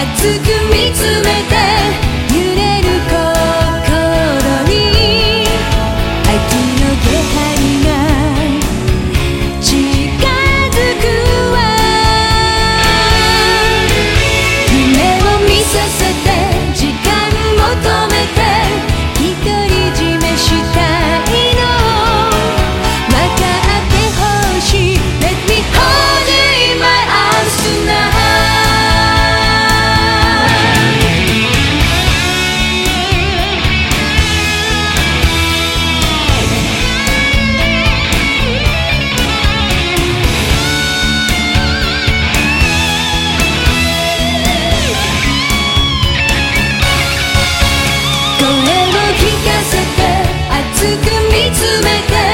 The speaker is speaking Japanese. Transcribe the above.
熱く見つめて詰めて